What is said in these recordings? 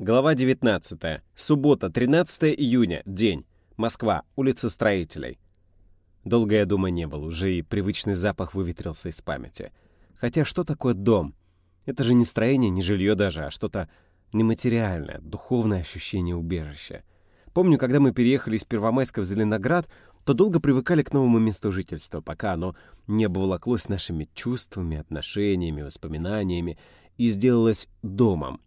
Глава 19. Суббота, 13 июня. День. Москва. Улица Строителей. Долго я дома не был, уже и привычный запах выветрился из памяти. Хотя что такое дом? Это же не строение, не жилье даже, а что-то нематериальное, духовное ощущение убежища. Помню, когда мы переехали из Первомайска в Зеленоград, то долго привыкали к новому месту жительства, пока оно не обволоклось нашими чувствами, отношениями, воспоминаниями и сделалось домом,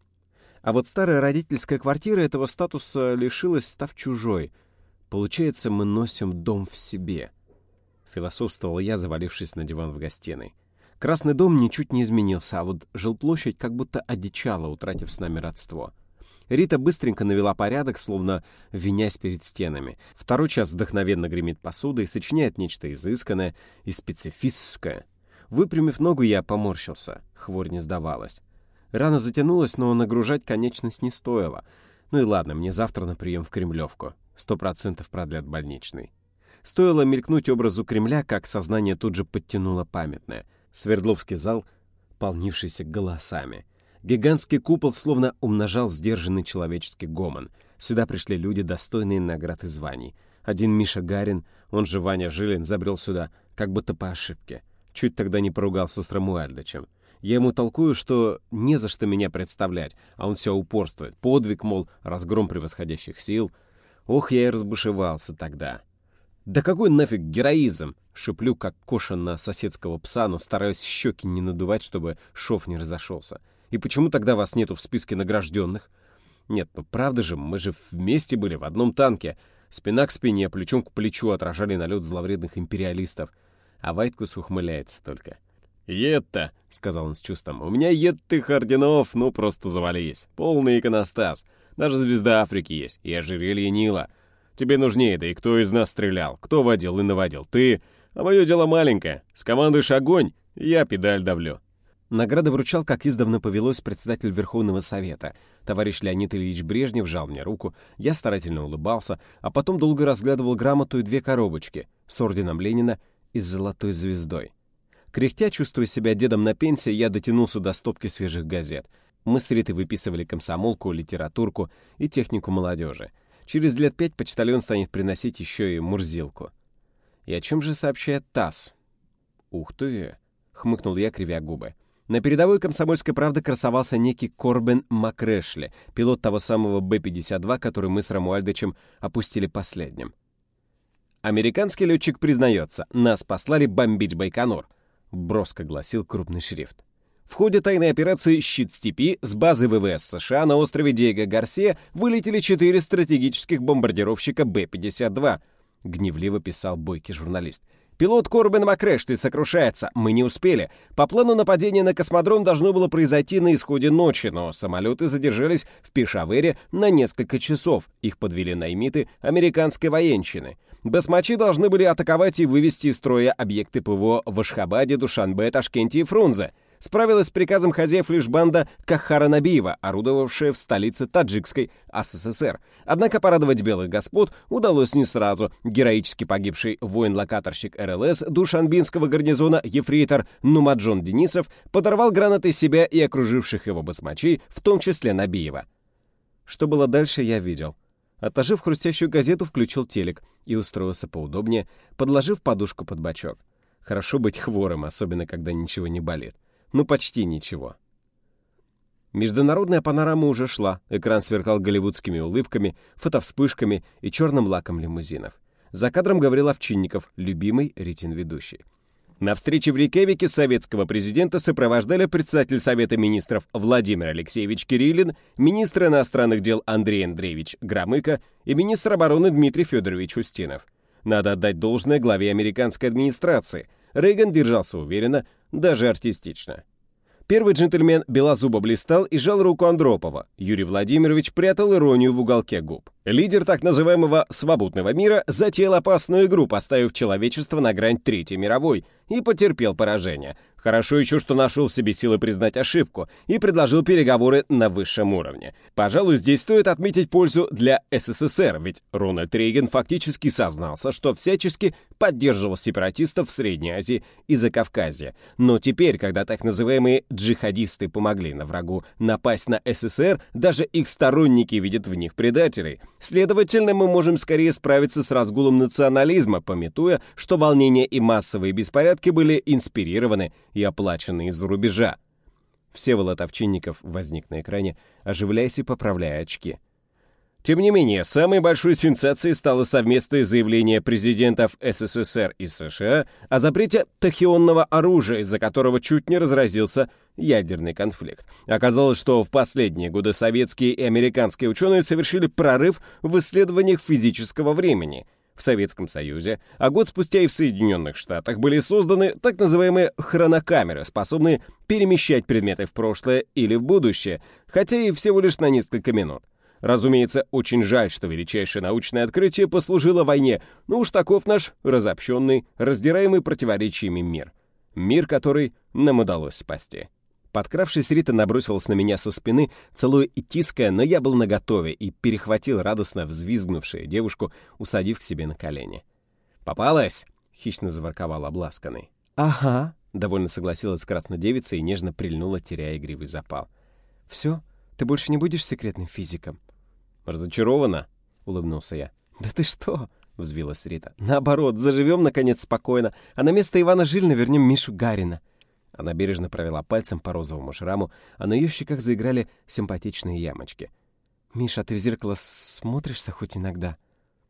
а вот старая родительская квартира этого статуса лишилась, став чужой. Получается, мы носим дом в себе. Философствовал я, завалившись на диван в гостиной. Красный дом ничуть не изменился, а вот жилплощадь как будто одичала, утратив с нами родство. Рита быстренько навела порядок, словно винясь перед стенами. Второй час вдохновенно гремит посудой, сочиняет нечто изысканное и специфическое. Выпрямив ногу, я поморщился. Хворь не сдавалась. Рана затянулась, но нагружать конечность не стоило. Ну и ладно, мне завтра на прием в Кремлевку. Сто процентов продлят больничный. Стоило мелькнуть образу Кремля, как сознание тут же подтянуло памятное. Свердловский зал, полнившийся голосами. Гигантский купол словно умножал сдержанный человеческий гомон. Сюда пришли люди, достойные наград и званий. Один Миша Гарин, он же Ваня Жилин, забрел сюда, как будто по ошибке. Чуть тогда не поругался с Рамуальдычем. Я ему толкую, что не за что меня представлять, а он все упорствует. Подвиг, мол, разгром превосходящих сил. Ох, я и разбушевался тогда. «Да какой нафиг героизм?» Шиплю, как коша на соседского пса, но стараюсь щеки не надувать, чтобы шов не разошелся. И почему тогда вас нету в списке награжденных? Нет, ну правда же, мы же вместе были в одном танке. Спина к спине, плечом к плечу отражали налет зловредных империалистов. А Вайткус ухмыляется только. «Ед-то», — сказал он с чувством, — «у меня ед-тых орденов, ну просто завались. Полный иконостас. Даже звезда Африки есть, и ожерелье Нила. Тебе нужнее, да и кто из нас стрелял, кто водил и наводил, ты. А мое дело маленькое. Скомандуешь огонь, я педаль давлю». Награды вручал, как издавна повелось, председатель Верховного Совета. Товарищ Леонид Ильич Брежнев жал мне руку, я старательно улыбался, а потом долго разглядывал грамоту и две коробочки с орденом Ленина и с золотой звездой. Кряхтя, чувствуя себя дедом на пенсии, я дотянулся до стопки свежих газет. Мы с Ритой выписывали комсомолку, литературку и технику молодежи. Через лет пять почтальон станет приносить еще и мурзилку. И о чем же сообщает ТАСС? «Ух ты!» — хмыкнул я, кривя губы. На передовой «Комсомольской правды» красовался некий Корбен Макрэшли, пилот того самого Б-52, который мы с Рамуальдычем опустили последним. Американский летчик признается, нас послали бомбить Байконур. — броско гласил крупный шрифт. В ходе тайной операции «Щит степи» с базы ВВС США на острове Диего Гарсия вылетели четыре стратегических бомбардировщика Б-52, — гневливо писал бойкий журналист. Пилот Корбен Макрэшли сокрушается. Мы не успели. По плану нападение на космодром должно было произойти на исходе ночи, но самолеты задержались в Пешавере на несколько часов. Их подвели наймиты американской военщины. Басмачи должны были атаковать и вывести из строя объекты ПВО в Ашхабаде, Душанбе, Ташкенте и Фрунзе. Справилась с приказом хозяев лишь банда Кахара Набиева, орудовавшая в столице Таджикской СССР. Однако порадовать белых господ удалось не сразу. Героически погибший воин-локаторщик РЛС Душанбинского гарнизона ефрейтор Нумаджон Денисов подорвал гранатой себя и окруживших его басмачей, в том числе Набиева. Что было дальше, я видел. Отложив хрустящую газету, включил телек и устроился поудобнее, подложив подушку под бочок. Хорошо быть хворым, особенно когда ничего не болит. Ну, почти ничего. Международная панорама уже шла, экран сверкал голливудскими улыбками, фотовспышками и черным лаком лимузинов. За кадром говорил Овчинников, любимый ретин-ведущий. На встрече в Рейкевике советского президента сопровождали председатель Совета министров Владимир Алексеевич Кириллин, министр иностранных дел Андрей Андреевич Громыко и министр обороны Дмитрий Федорович Устинов. Надо отдать должное главе американской администрации. Рейган держался уверенно, даже артистично. Первый джентльмен белозубо блистал и жал руку Андропова. Юрий Владимирович прятал иронию в уголке губ. Лидер так называемого «свободного мира» затеял опасную игру, поставив человечество на грань Третьей мировой, и потерпел поражение. Хорошо еще, что нашел в себе силы признать ошибку и предложил переговоры на высшем уровне. Пожалуй, здесь стоит отметить пользу для СССР, ведь Рональд Рейган фактически сознался, что всячески поддерживал сепаратистов в Средней Азии и Закавказье. Но теперь, когда так называемые джихадисты помогли на врагу напасть на СССР, даже их сторонники видят в них предателей. Следовательно, мы можем скорее справиться с разгулом национализма, пометуя, что волнения и массовые беспорядки были инспирированы и оплачены из-за рубежа. Всеволод Овчинников возник на экране, оживляясь и поправляя очки. Тем не менее, самой большой сенсацией стало совместное заявление президентов СССР и США о запрете тахионного оружия, из-за которого чуть не разразился ядерный конфликт. Оказалось, что в последние годы советские и американские ученые совершили прорыв в исследованиях физического времени — в Советском Союзе, а год спустя и в Соединенных Штатах были созданы так называемые хронокамеры, способные перемещать предметы в прошлое или в будущее, хотя и всего лишь на несколько минут. Разумеется, очень жаль, что величайшее научное открытие послужило войне, но уж таков наш разобщенный, раздираемый противоречиями мир. Мир, который нам удалось спасти. Подкравшись, Рита набросилась на меня со спины, целуя и тиская, но я был наготове и перехватил радостно взвизгнувшую девушку, усадив к себе на колени. «Попалась?» — хищно заворковал обласканный. «Ага», — довольно согласилась краснодевица и нежно прильнула, теряя игривый запал. «Все? Ты больше не будешь секретным физиком?» «Разочарована?» — улыбнулся я. «Да ты что?» — взвилась Рита. «Наоборот, заживем, наконец, спокойно, а на место Ивана Жильна вернем Мишу Гарина». Она бережно провела пальцем по розовому шраму, а на ее щеках заиграли симпатичные ямочки. «Миша, ты в зеркало смотришься хоть иногда?»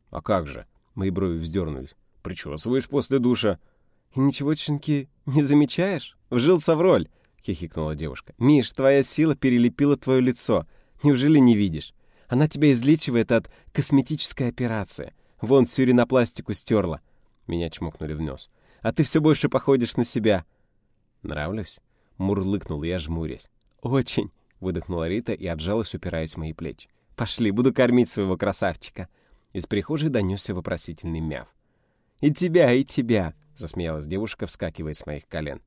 «А как же?» — мои брови вздернулись. «Причесываешь после душа». «И ничего, чинки, не замечаешь? Вжился в роль!» — хихикнула девушка. «Миш, твоя сила перелепила твое лицо. Неужели не видишь? Она тебя излечивает от косметической операции. Вон всю ринопластику стерла». Меня чмокнули в нос. «А ты все больше походишь на себя». «Нравлюсь?» — мурлыкнул я, жмурясь. «Очень!» — выдохнула Рита и отжалась, упираясь в мои плечи. «Пошли, буду кормить своего красавчика!» Из прихожей донесся вопросительный мяв. «И тебя, и тебя!» — засмеялась девушка, вскакивая с моих колен.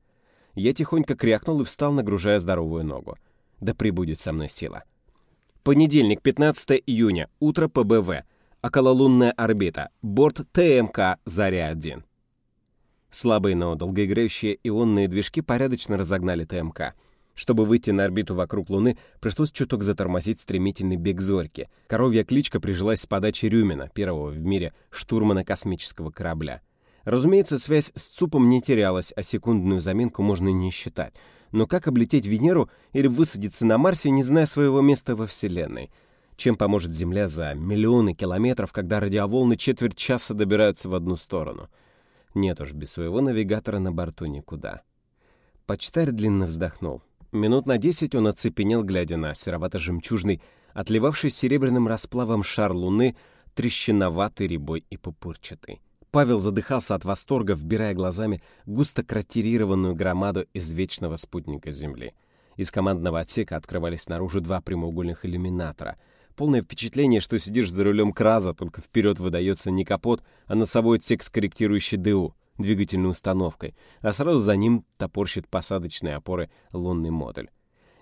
Я тихонько крякнул и встал, нагружая здоровую ногу. Да прибудет со мной сила. Понедельник, 15 июня, утро ПБВ. Окололунная орбита. Борт ТМК «Заря-1». Слабые, но долгоиграющие ионные движки порядочно разогнали ТМК. Чтобы выйти на орбиту вокруг Луны, пришлось чуток затормозить стремительный бег Зорьки. Коровья кличка прижилась с подачи Рюмина, первого в мире штурмана космического корабля. Разумеется, связь с ЦУПом не терялась, а секундную заминку можно не считать. Но как облететь Венеру или высадиться на Марсе, не зная своего места во Вселенной? Чем поможет Земля за миллионы километров, когда радиоволны четверть часа добираются в одну сторону? Нет уж, без своего навигатора на борту никуда. Почтарь длинно вздохнул. Минут на десять он оцепенел, глядя на серовато-жемчужный, отливавший серебряным расплавом шар луны, трещиноватый, рябой и пупырчатый. Павел задыхался от восторга, вбирая глазами густо кратерированную громаду из вечного спутника Земли. Из командного отсека открывались наружу два прямоугольных иллюминатора — Полное впечатление, что сидишь за рулем Краза, только вперед выдается не капот, а носовой отсек с ДУ, двигательной установкой, а сразу за ним топорщит посадочные опоры лунный модуль.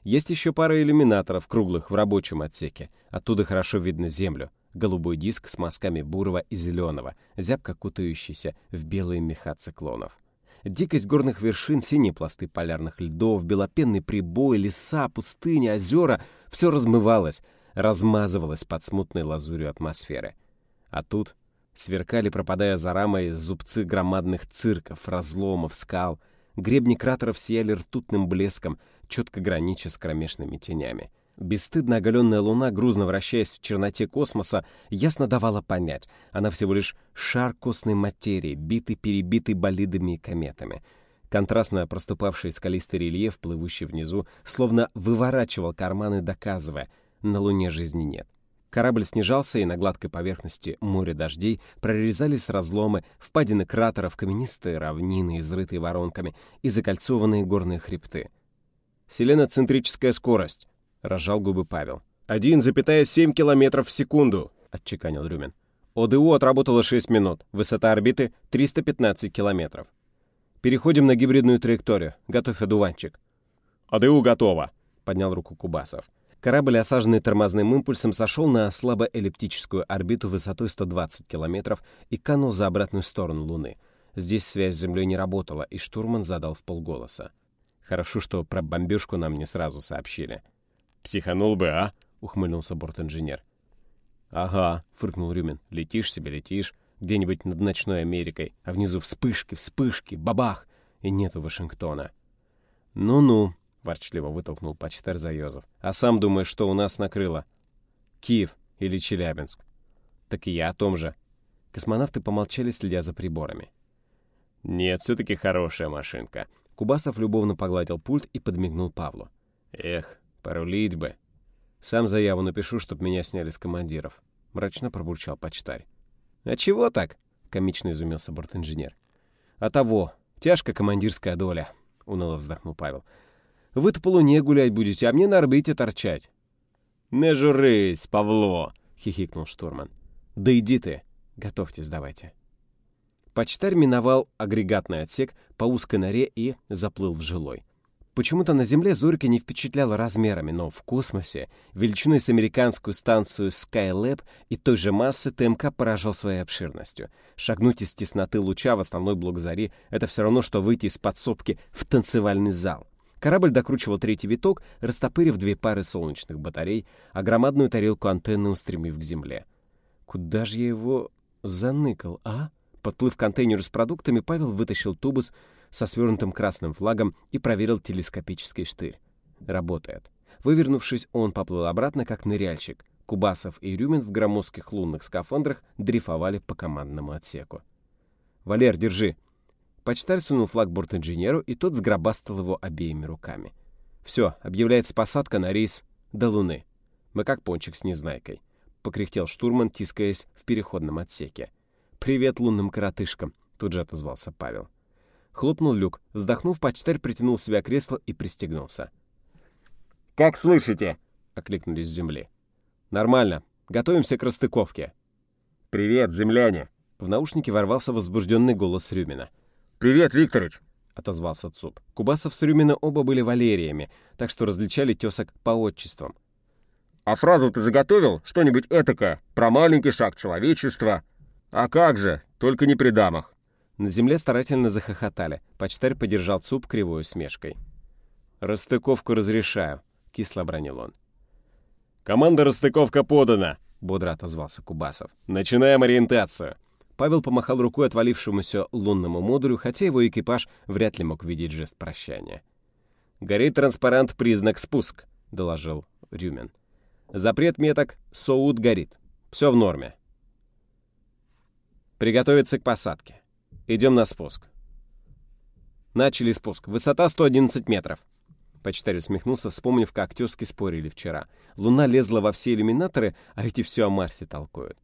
Есть еще пара иллюминаторов круглых в рабочем отсеке. Оттуда хорошо видно землю. Голубой диск с мазками бурого и зеленого, зябко кутающийся в белые меха циклонов. Дикость горных вершин, синие пласты полярных льдов, белопенный прибой, леса, пустыни, озера — все размывалось — размазывалась под смутной лазурью атмосферы. А тут сверкали, пропадая за рамой, зубцы громадных цирков, разломов, скал. Гребни кратеров сияли ртутным блеском, четко гранича с кромешными тенями. Бесстыдно оголенная луна, грузно вращаясь в черноте космоса, ясно давала понять, она всего лишь шар костной материи, битый-перебитый болидами и кометами. Контрастно проступавший скалистый рельеф, плывущий внизу, словно выворачивал карманы, доказывая — на Луне жизни нет. Корабль снижался, и на гладкой поверхности моря дождей прорезались разломы, впадины кратеров, каменистые равнины, изрытые воронками и закольцованные горные хребты. «Селеноцентрическая скорость», — разжал губы Павел. «1,7 километров в секунду», — отчеканил Рюмин. ОДУ отработало 6 минут, высота орбиты — 315 километров. Переходим на гибридную траекторию. Готовь одуванчик». «АДУ готово», — поднял руку Кубасов. Корабль, осаженный тормозным импульсом, сошел на слабоэллиптическую орбиту высотой 120 километров и канул за обратную сторону Луны. Здесь связь с Землей не работала, и штурман задал в полголоса. Хорошо, что про бомбежку нам не сразу сообщили. «Психанул бы, а?» — ухмыльнулся бортинженер. «Ага», — фыркнул Рюмин. «Летишь себе, летишь, где-нибудь над ночной Америкой, а внизу вспышки, вспышки, бабах, и нету Вашингтона». «Ну-ну», — ворчливо вытолкнул почтарь Зайозов. «А сам думаешь, что у нас накрыло? Киев или Челябинск?» «Так и я о том же». Космонавты помолчали, следя за приборами. «Нет, все-таки хорошая машинка». Кубасов любовно погладил пульт и подмигнул Павлу. «Эх, порулить бы». «Сам заяву напишу, чтоб меня сняли с командиров», — мрачно пробурчал почтарь. «А чего так?» — комично изумился бортинженер. «А того, тяжко командирская доля», — уныло вздохнул Павел. Вы-то по луне гулять будете, а мне на орбите торчать». «Не журись, Павло!» — хихикнул штурман. «Да иди ты! Готовьтесь, давайте». Почтарь миновал агрегатный отсек по узкой норе и заплыл в жилой. Почему-то на Земле Зорька не впечатляла размерами, но в космосе, величиной с американскую станцию Skylab и той же массы ТМК поражал своей обширностью. Шагнуть из тесноты луча в основной блок зари — это все равно, что выйти из подсобки в танцевальный зал. Корабль докручивал третий виток, растопырив две пары солнечных батарей, а громадную тарелку антенны устремив к земле. Куда же я его заныкал, а? Подплыв к контейнеру с продуктами, Павел вытащил тубус со свернутым красным флагом и проверил телескопический штырь. Работает. Вывернувшись, он поплыл обратно, как ныряльщик. Кубасов и Рюмин в громоздких лунных скафандрах дрейфовали по командному отсеку. «Валер, держи!» Почтарь сунул флаг бортинженеру, и тот сгробастал его обеими руками. «Все, объявляется посадка на рейс до Луны. Мы как пончик с незнайкой», — покряхтел штурман, тискаясь в переходном отсеке. «Привет лунным коротышкам», — тут же отозвался Павел. Хлопнул люк. Вздохнув, почтарь притянул себя кресло и пристегнулся. «Как слышите?» — окликнулись с земли. «Нормально. Готовимся к расстыковке». «Привет, земляне!» В наушнике ворвался возбужденный голос Рюмина. «Привет, Викторыч!» — отозвался ЦУП. Кубасов с Рюмина оба были валериями, так что различали тесок по отчествам. «А фразу ты заготовил? Что-нибудь этакое? Про маленький шаг человечества? А как же? Только не при дамах!» На земле старательно захохотали. Почтарь подержал ЦУП кривой усмешкой. «Расстыковку разрешаю», — кисло бронил он. «Команда расстыковка подана», — бодро отозвался Кубасов. «Начинаем ориентацию». Павел помахал рукой отвалившемуся лунному модулю, хотя его экипаж вряд ли мог видеть жест прощания. «Горит транспарант «Признак спуск», — доложил Рюмин. «Запрет меток «Соут горит». Все в норме». «Приготовиться к посадке. Идем на спуск». Начали спуск. Высота 111 метров. Почтарь усмехнулся, вспомнив, как тезки спорили вчера. Луна лезла во все иллюминаторы, а эти все о Марсе толкуют.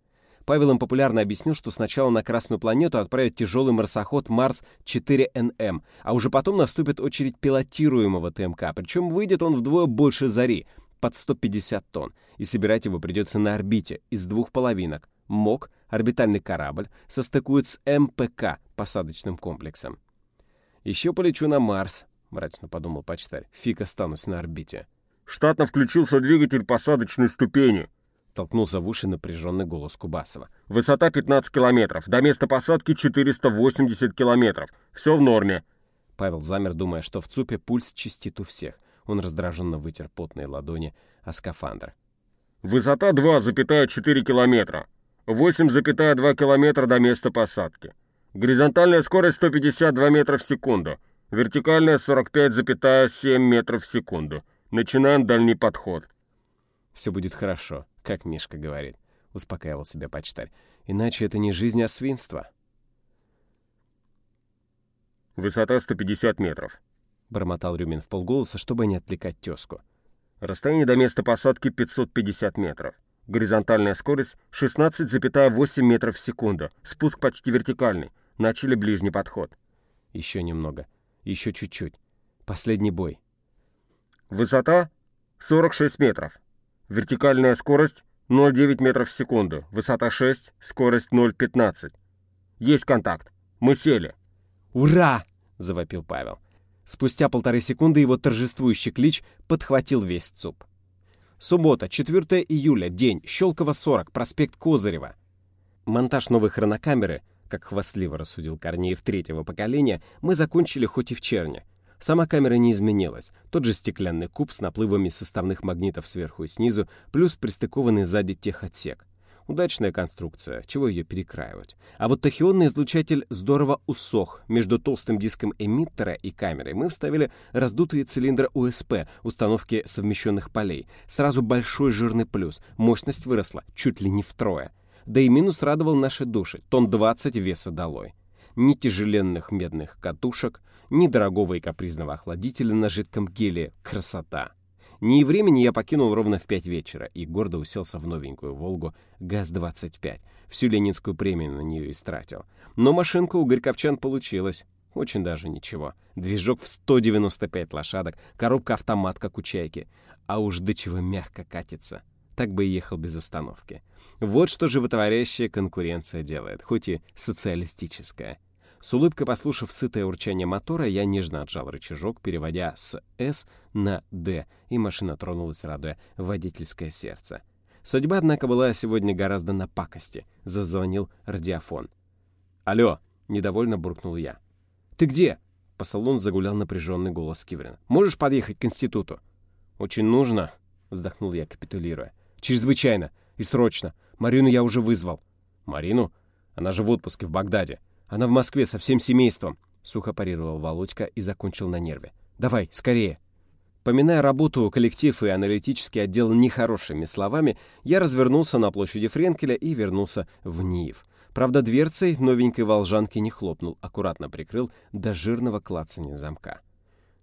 Павел им популярно объяснил, что сначала на Красную планету отправят тяжелый марсоход Марс-4НМ, а уже потом наступит очередь пилотируемого ТМК, причем выйдет он вдвое больше Зари, под 150 тонн, и собирать его придется на орбите из двух половинок. МОК, орбитальный корабль, состыкует с МПК, посадочным комплексом. «Еще полечу на Марс», — мрачно подумал почтарь. «Фиг останусь на орбите». «Штатно включился двигатель посадочной ступени», Толкнулся в уши напряженный голос Кубасова. «Высота 15 километров. До места посадки 480 километров. Все в норме». Павел замер, думая, что в ЦУПе пульс чистит у всех. Он раздраженно вытер потные ладони о скафандр. «Высота 2,4 километра. 8,2 километра до места посадки. Горизонтальная скорость 152 метра в секунду. Вертикальная 45,7 метров в секунду. Начинаем дальний подход». «Все будет хорошо», как Мишка говорит, успокаивал себя почтарь. Иначе это не жизнь, а свинство. Высота 150 метров. Бормотал Рюмин в полголоса, чтобы не отвлекать тезку. Расстояние до места посадки 550 метров. Горизонтальная скорость 16,8 метров в секунду. Спуск почти вертикальный. Начали ближний подход. Еще немного. Еще чуть-чуть. Последний бой. Высота 46 метров. Вертикальная скорость 0,9 метров в секунду. Высота 6, скорость 0,15. Есть контакт. Мы сели. «Ура!» —— завопил Павел. Спустя полторы секунды его торжествующий клич подхватил весь ЦУП. Суббота, 4 июля, день, Щелково 40, проспект Козырева. Монтаж новой хронокамеры, как хвастливо рассудил Корнеев третьего поколения, мы закончили хоть и в черне. Сама камера не изменилась. Тот же стеклянный куб с наплывами составных магнитов сверху и снизу, плюс пристыкованный сзади техотсек. Удачная конструкция, чего ее перекраивать. А вот тахионный излучатель здорово усох. Между толстым диском эмиттера и камерой мы вставили раздутые цилиндры УСП, установки совмещенных полей. Сразу большой жирный плюс. Мощность выросла чуть ли не втрое. Да и минус радовал наши души. Тон 20 веса долой. Ни тяжеленных медных катушек, ни дорогого и капризного охладителя на жидком геле. Красота! Ни времени я покинул ровно в пять вечера и гордо уселся в новенькую «Волгу» ГАЗ-25. Всю ленинскую премию на нее истратил. Но машинка у горьковчан получилась. Очень даже ничего. Движок в 195 лошадок, коробка-автомат, как у «Чайки». А уж до чего мягко катится. Так бы и ехал без остановки. Вот что животворящая конкуренция делает, хоть и социалистическая. С улыбкой послушав сытое урчание мотора, я нежно отжал рычажок, переводя с «С» на «Д», и машина тронулась, радуя водительское сердце. Судьба, однако, была сегодня гораздо на пакости. Зазвонил радиофон. «Алло!» — недовольно буркнул я. «Ты где?» — по салону загулял напряженный голос Киврина. «Можешь подъехать к институту?» «Очень нужно», — вздохнул я, капитулируя. «Чрезвычайно и срочно. Марину я уже вызвал». «Марину? Она же в отпуске в Багдаде. Она в Москве со всем семейством», — сухо парировал Володька и закончил на нерве. «Давай, скорее». Поминая работу, коллектив и аналитический отдел нехорошими словами, я развернулся на площади Френкеля и вернулся в НИИВ. Правда, дверцей новенькой волжанки не хлопнул, аккуратно прикрыл до жирного клацания замка.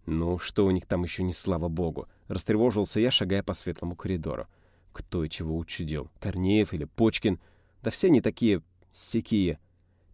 «Ну, что у них там еще не слава богу?» — растревожился я, шагая по светлому коридору. Кто и чего учудил? Корнеев или Почкин? Да все они такие... сякие.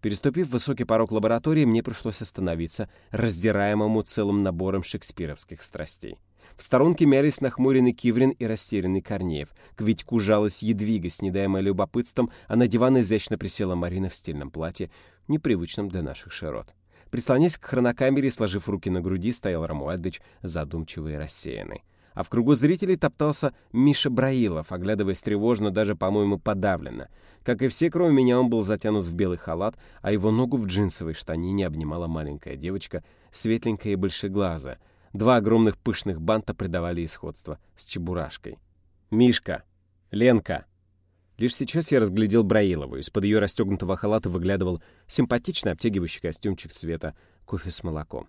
Переступив высокий порог лаборатории, мне пришлось остановиться, раздираемому целым набором шекспировских страстей. В сторонке мялись нахмуренный Киврин и растерянный Корнеев. К Витьку жалась едвига, снедаемая любопытством, а на диван изящно присела Марина в стильном платье, непривычном для наших широт. Прислонясь к хронокамере, сложив руки на груди, стоял Рамуальдыч, задумчивый и рассеянный а в кругу зрителей топтался Миша Браилов, оглядываясь тревожно, даже, по-моему, подавленно. Как и все, кроме меня, он был затянут в белый халат, а его ногу в джинсовой штанине обнимала маленькая девочка, светленькая и большеглазая. Два огромных пышных банта придавали исходство с чебурашкой. «Мишка! Ленка!» Лишь сейчас я разглядел Браилову. Из-под ее расстегнутого халата выглядывал симпатичный обтягивающий костюмчик цвета кофе с молоком.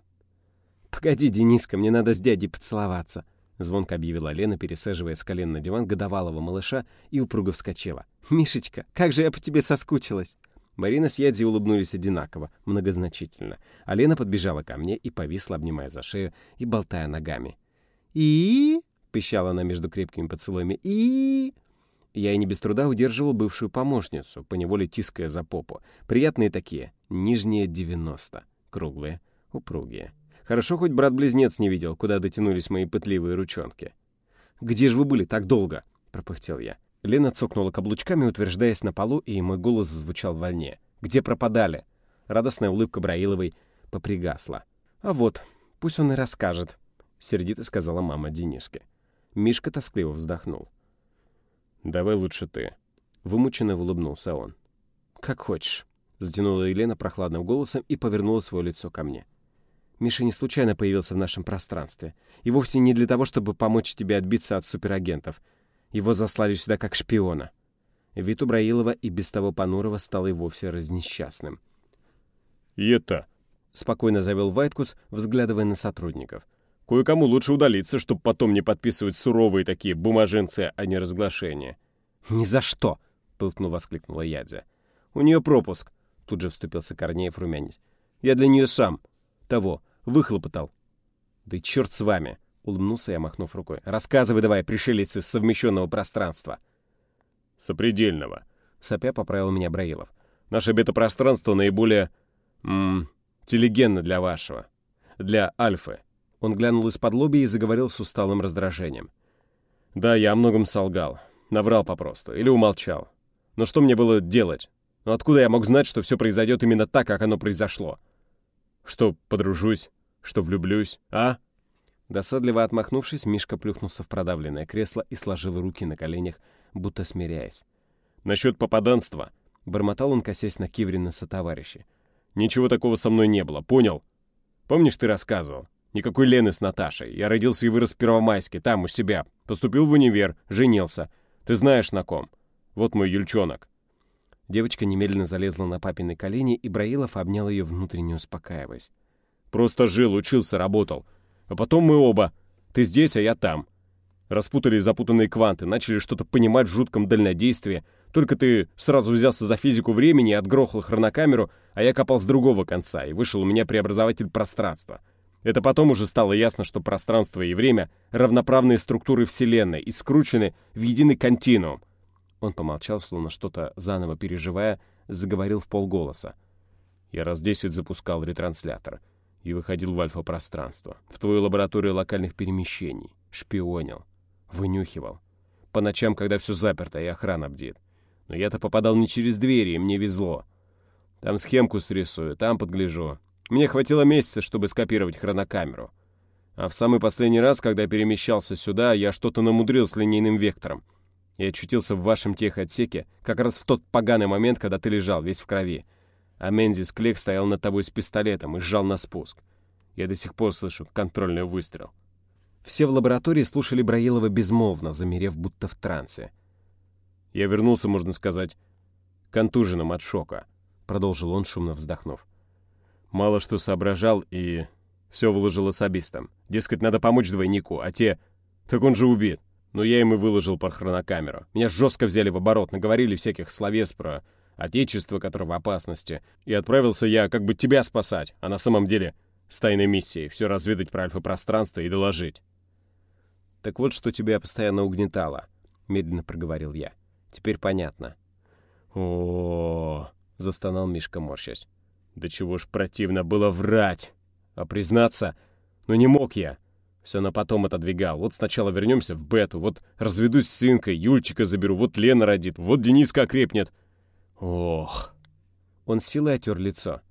«Погоди, Дениска, мне надо с дядей поцеловаться», Звонко объявила Лена, пересаживая с колен на диван годовалого малыша, и упруго вскочила. «Мишечка, как же я по тебе соскучилась!» Марина с Ядзи улыбнулись одинаково, многозначительно, а Лена подбежала ко мне и повисла, обнимая за шею и болтая ногами. «И?» — пищала она между крепкими поцелуями. «И?» Я и не без труда удерживал бывшую помощницу, поневоле тиская за попу. Приятные такие, нижние 90, круглые, упругие. Хорошо, хоть брат-близнец не видел, куда дотянулись мои пытливые ручонки. «Где же вы были так долго?» — пропыхтел я. Лена цокнула каблучками, утверждаясь на полу, и мой голос зазвучал вольнее. «Где пропадали?» Радостная улыбка Браиловой попригасла. «А вот, пусть он и расскажет», — сердито сказала мама Дениске. Мишка тоскливо вздохнул. «Давай лучше ты», — вымученно улыбнулся он. «Как хочешь», — затянула Елена прохладным голосом и повернула свое лицо ко мне. Миша не случайно появился в нашем пространстве. И вовсе не для того, чтобы помочь тебе отбиться от суперагентов. Его заслали сюда как шпиона. Вид у Браилова и без того Панурова стал и вовсе разнесчастным. «И это...» — спокойно завел Вайткус, взглядывая на сотрудников. «Кое-кому лучше удалиться, чтобы потом не подписывать суровые такие бумаженцы, а не разглашения». «Ни за что!» — пылкнул воскликнула Ядзя. «У нее пропуск», — тут же вступился Корнеев румянец. «Я для нее сам. Того. Выхлопотал. Да и черт с вами, улыбнулся я, махнув рукой. Рассказывай давай, пришелец из совмещенного пространства. Сопредельного. Сопя поправил меня Браилов. Наше бета-пространство наиболее... М -м, телегенно для вашего. Для Альфы. Он глянул из-под лоби и заговорил с усталым раздражением. Да, я о многом солгал. Наврал попросту. Или умолчал. Но что мне было делать? Ну откуда я мог знать, что все произойдет именно так, как оно произошло? Что подружусь, что влюблюсь, а?» Досадливо отмахнувшись, Мишка плюхнулся в продавленное кресло и сложил руки на коленях, будто смиряясь. «Насчет попаданства», — бормотал он, косясь на Киврина сотоварища. «Ничего такого со мной не было, понял? Помнишь, ты рассказывал? Никакой Лены с Наташей. Я родился и вырос в Первомайске, там, у себя. Поступил в универ, женился. Ты знаешь, на ком. Вот мой Юльчонок». Девочка немедленно залезла на папины колени, и Браилов обнял ее, внутренне успокаиваясь. «Просто жил, учился, работал. А потом мы оба. Ты здесь, а я там. Распутались запутанные кванты, начали что-то понимать в жутком дальнодействии. Только ты сразу взялся за физику времени и отгрохал хронокамеру, а я копал с другого конца, и вышел у меня преобразователь пространства. Это потом уже стало ясно, что пространство и время — равноправные структуры Вселенной и скручены в единый континуум. Он помолчал, словно что-то заново переживая, заговорил в полголоса. Я раз десять запускал ретранслятор и выходил в альфа-пространство, в твою лабораторию локальных перемещений, шпионил, вынюхивал. По ночам, когда все заперто и охрана бдит. Но я-то попадал не через двери, и мне везло. Там схемку срисую, там подгляжу. Мне хватило месяца, чтобы скопировать хронокамеру. А в самый последний раз, когда перемещался сюда, я что-то намудрил с линейным вектором. Я очутился в вашем техотсеке как раз в тот поганый момент, когда ты лежал, весь в крови а Мензис Клек стоял над тобой с пистолетом и сжал на спуск. Я до сих пор слышу контрольный выстрел. Все в лаборатории слушали Браилова безмолвно, замерев будто в трансе. «Я вернулся, можно сказать, контуженным от шока», — продолжил он, шумно вздохнув. «Мало что соображал и все выложил особистам. Дескать, надо помочь двойнику, а те... Так он же убит. Но я им и выложил по хронокамеру. Меня жестко взяли в оборот, наговорили всяких словес про отечество, которое в опасности. И отправился я как бы тебя спасать, а на самом деле с тайной миссией все разведать про альфа-пространство и доложить. «Так вот, что тебя постоянно угнетало», — медленно проговорил я. «Теперь понятно». О, -о, -о, застонал Мишка, морщась. «Да чего ж противно было врать! А признаться, ну не мог я!» Все на потом отодвигал. Вот сначала вернемся в бету, вот разведусь с сынкой, Юльчика заберу, вот Лена родит, вот Дениска окрепнет. Ох. Он силой отер лицо.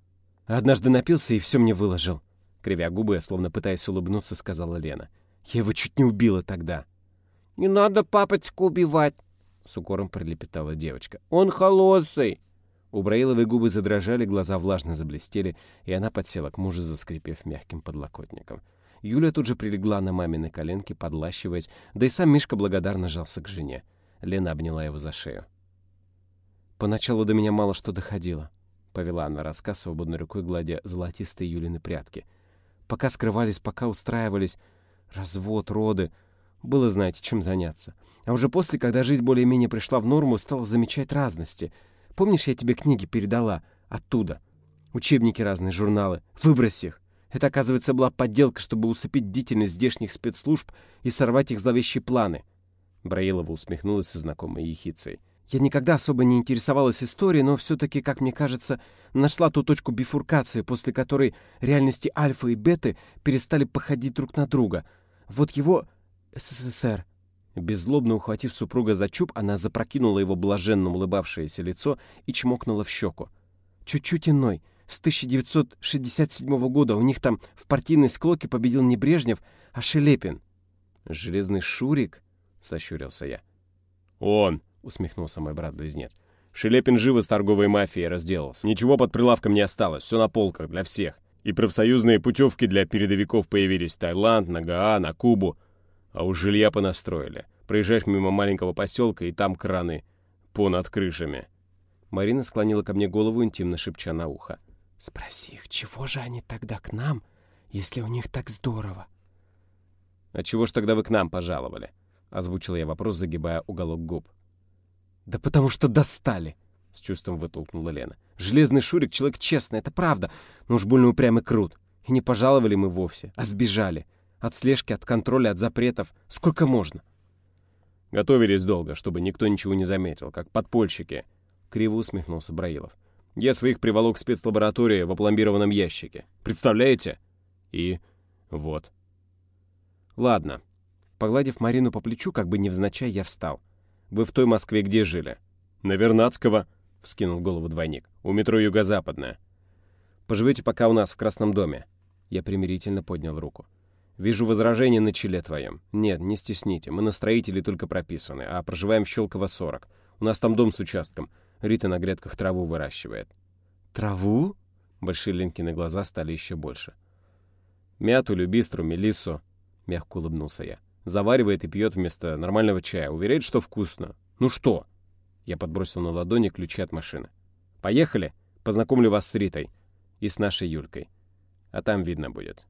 Однажды напился и все мне выложил. Кривя губы, словно пытаясь улыбнуться, сказала Лена. Я его чуть не убила тогда. «Не надо папочку убивать!» С укором пролепетала девочка. «Он холодный!» У Браиловой губы задрожали, глаза влажно заблестели, и она подсела к мужу, заскрипев мягким подлокотником. Юля тут же прилегла на мамины коленки, подлащиваясь, да и сам Мишка благодарно жался к жене. Лена обняла его за шею. Поначалу до меня мало что доходило. Повела она рассказ, свободной рукой гладя золотистые Юлины прятки. Пока скрывались, пока устраивались. Развод, роды. Было, знаете, чем заняться. А уже после, когда жизнь более-менее пришла в норму, стала замечать разности. Помнишь, я тебе книги передала? Оттуда. Учебники разные, журналы. Выбрось их. Это, оказывается, была подделка, чтобы усыпить бдительность здешних спецслужб и сорвать их зловещие планы. Браилова усмехнулась со знакомой ехицей. Я никогда особо не интересовалась историей, но все-таки, как мне кажется, нашла ту точку бифуркации, после которой реальности альфа и беты перестали походить друг на друга. Вот его СССР. Беззлобно ухватив супруга за чуб, она запрокинула его блаженно улыбавшееся лицо и чмокнула в щеку. Чуть-чуть иной. С 1967 года у них там в партийной склоке победил не Брежнев, а Шелепин. «Железный Шурик?» — сощурился я. «Он!» — усмехнулся мой брат-близнец. «Шелепин живо с торговой мафией разделался. Ничего под прилавком не осталось, все на полках для всех. И профсоюзные путевки для передовиков появились в Таиланд, на Гаа, на Кубу. А уж жилья понастроили. Проезжаешь мимо маленького поселка, и там краны понад крышами». Марина склонила ко мне голову, интимно шепча на ухо. «Спроси их, чего же они тогда к нам, если у них так здорово?» «А чего ж тогда вы к нам пожаловали?» — озвучил я вопрос, загибая уголок губ. «Да потому что достали!» — с чувством вытолкнула Лена. «Железный Шурик — человек честный, это правда, но уж больно упрямый крут. И не пожаловали мы вовсе, а сбежали. От слежки, от контроля, от запретов. Сколько можно?» «Готовились долго, чтобы никто ничего не заметил, как подпольщики», — криво усмехнулся Браилов. «Я своих приволок в спецлаборатории в опломбированном ящике. Представляете?» И вот. «Ладно». Погладив Марину по плечу, как бы невзначай, я встал. Вы в той Москве где жили?» «На Вернадского», — вскинул голову двойник. «У метро Юго-Западная». Поживете пока у нас в Красном доме». Я примирительно поднял руку. «Вижу возражение на челе твоем. Нет, не стесните, мы на строителей только прописаны, а проживаем в Щелково 40. У нас там дом с участком. Рита на грядках траву выращивает». «Траву?» Большие Ленкины глаза стали еще больше. «Мяту, любистру, мелиссу», — мягко улыбнулся я. «Заваривает и пьет вместо нормального чая. Уверяет, что вкусно. Ну что?» Я подбросил на ладони ключи от машины. «Поехали! Познакомлю вас с Ритой. И с нашей Юлькой. А там видно будет».